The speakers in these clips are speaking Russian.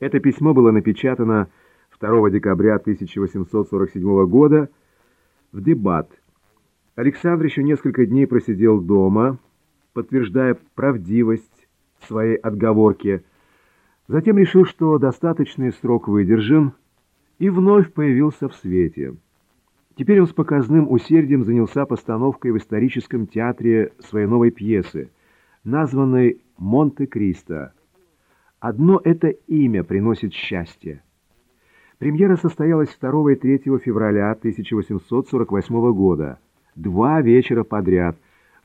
Это письмо было напечатано 2 декабря 1847 года в дебат. Александр еще несколько дней просидел дома, подтверждая правдивость своей отговорки. Затем решил, что достаточный срок выдержан, и вновь появился в свете. Теперь он с показным усердием занялся постановкой в историческом театре своей новой пьесы, названной «Монте-Кристо». Одно это имя приносит счастье. Премьера состоялась 2 и 3 февраля 1848 года, два вечера подряд,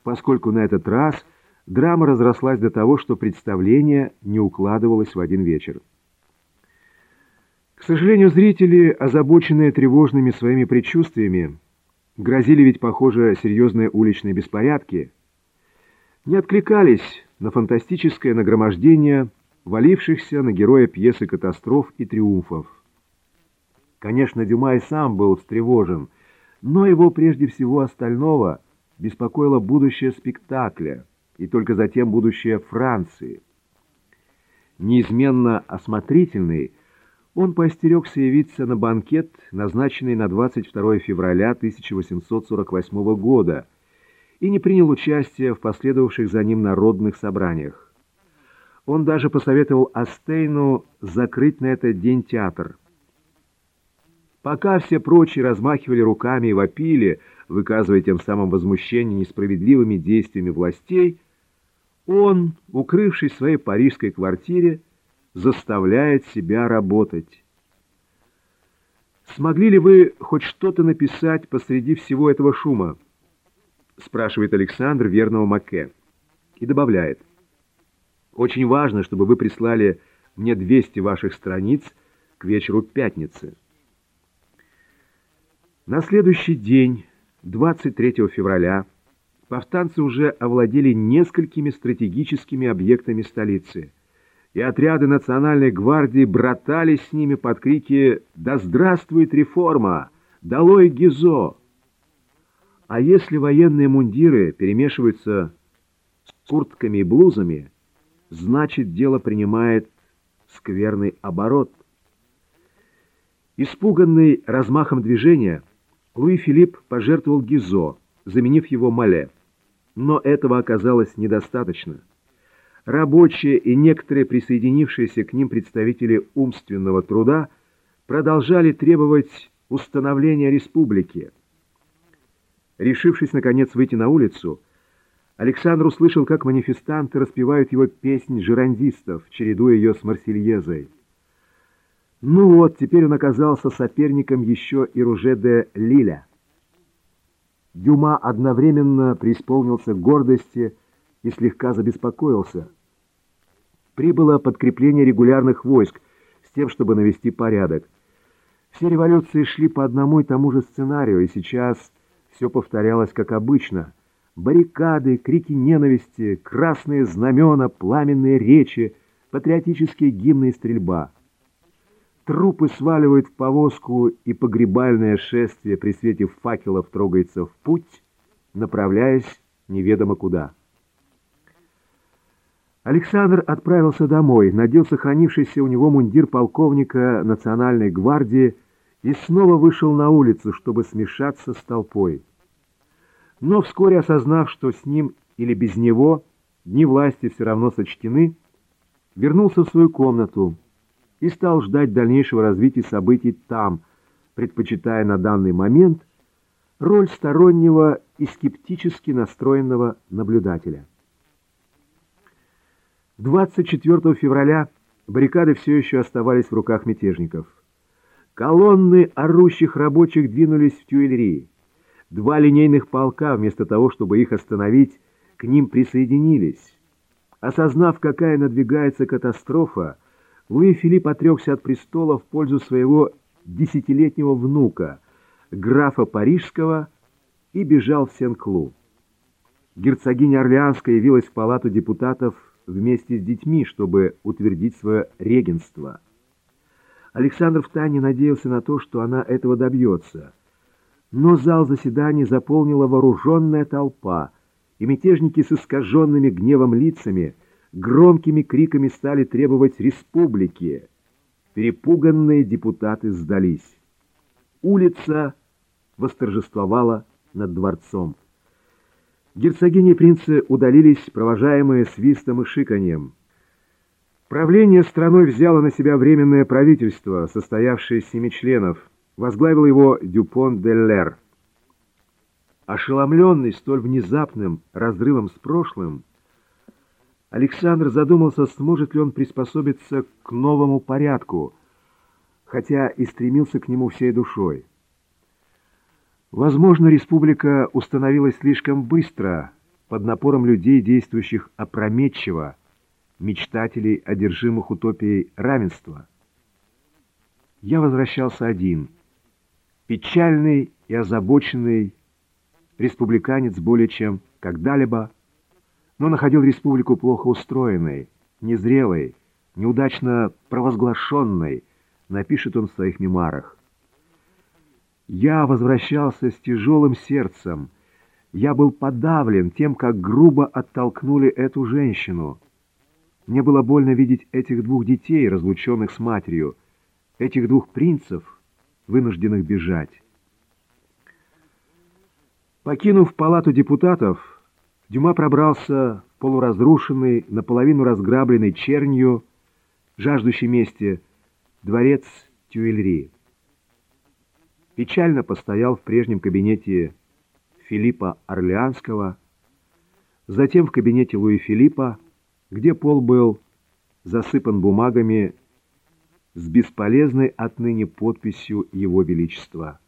поскольку на этот раз драма разрослась до того, что представление не укладывалось в один вечер. К сожалению, зрители, озабоченные тревожными своими предчувствиями, грозили ведь, похоже, серьезные уличные беспорядки, не откликались на фантастическое нагромождение валившихся на героя пьесы катастроф и триумфов. Конечно, Дюма и сам был встревожен, но его прежде всего остального беспокоило будущее спектакля и только затем будущее Франции. Неизменно осмотрительный, он поостерегся явиться на банкет, назначенный на 22 февраля 1848 года, и не принял участия в последовавших за ним народных собраниях. Он даже посоветовал Астейну закрыть на этот день театр. Пока все прочие размахивали руками и вопили, выказывая тем самым возмущение несправедливыми действиями властей, он, укрывшись в своей парижской квартире, заставляет себя работать. «Смогли ли вы хоть что-то написать посреди всего этого шума?» спрашивает Александр верного Маке и добавляет. «Очень важно, чтобы вы прислали мне 200 ваших страниц к вечеру пятницы». На следующий день, 23 февраля, повстанцы уже овладели несколькими стратегическими объектами столицы – и отряды Национальной гвардии братались с ними под крики «Да здравствует реформа! Долой Гизо!» А если военные мундиры перемешиваются с куртками и блузами, значит, дело принимает скверный оборот. Испуганный размахом движения, Луи Филипп пожертвовал Гизо, заменив его Мале. Но этого оказалось недостаточно. Рабочие и некоторые присоединившиеся к ним представители умственного труда продолжали требовать установления республики. Решившись, наконец, выйти на улицу, Александр услышал, как манифестанты распевают его песнь жирандистов, чередуя ее с Марсельезой. Ну вот, теперь он оказался соперником еще и Руже де Лиля. Дюма одновременно преисполнился гордости и слегка забеспокоился – прибыло подкрепление регулярных войск с тем, чтобы навести порядок. Все революции шли по одному и тому же сценарию, и сейчас все повторялось как обычно. Баррикады, крики ненависти, красные знамена, пламенные речи, патриотические гимны и стрельба. Трупы сваливают в повозку, и погребальное шествие при свете факелов трогается в путь, направляясь неведомо куда. Александр отправился домой, надел сохранившийся у него мундир полковника Национальной гвардии и снова вышел на улицу, чтобы смешаться с толпой. Но вскоре осознав, что с ним или без него дни власти все равно сочтены, вернулся в свою комнату и стал ждать дальнейшего развития событий там, предпочитая на данный момент роль стороннего и скептически настроенного наблюдателя. 24 февраля баррикады все еще оставались в руках мятежников. Колонны орущих рабочих двинулись в Тюильри. Два линейных полка, вместо того, чтобы их остановить, к ним присоединились. Осознав, какая надвигается катастрофа, Луи Филипп отрекся от престола в пользу своего десятилетнего внука, графа Парижского, и бежал в Сен-Клу. Герцогиня Орлеанская явилась в палату депутатов вместе с детьми, чтобы утвердить свое регенство. Александр втайне надеялся на то, что она этого добьется. Но зал заседаний заполнила вооруженная толпа, и мятежники с искаженными гневом лицами громкими криками стали требовать республики. перепуганные депутаты сдались. Улица восторжествовала над дворцом. Герцогини и принцы удалились, провожаемые свистом и шиканьем. Правление страной взяло на себя временное правительство, состоявшее из семи членов. Возглавил его Дюпон де Лер. Ошеломленный столь внезапным разрывом с прошлым, Александр задумался, сможет ли он приспособиться к новому порядку, хотя и стремился к нему всей душой. Возможно, республика установилась слишком быстро, под напором людей, действующих опрометчиво, мечтателей, одержимых утопией равенства. Я возвращался один, печальный и озабоченный, республиканец более чем когда-либо, но находил республику плохо устроенной, незрелой, неудачно провозглашенной, напишет он в своих мемуарах. Я возвращался с тяжелым сердцем. Я был подавлен тем, как грубо оттолкнули эту женщину. Мне было больно видеть этих двух детей, разлученных с матерью, этих двух принцев, вынужденных бежать. Покинув палату депутатов, Дюма пробрался полуразрушенный, наполовину разграбленный чернью, жаждущий мести, дворец Тюильри. Печально постоял в прежнем кабинете Филиппа Орлеанского, затем в кабинете Луи Филиппа, где пол был засыпан бумагами с бесполезной отныне подписью Его Величества.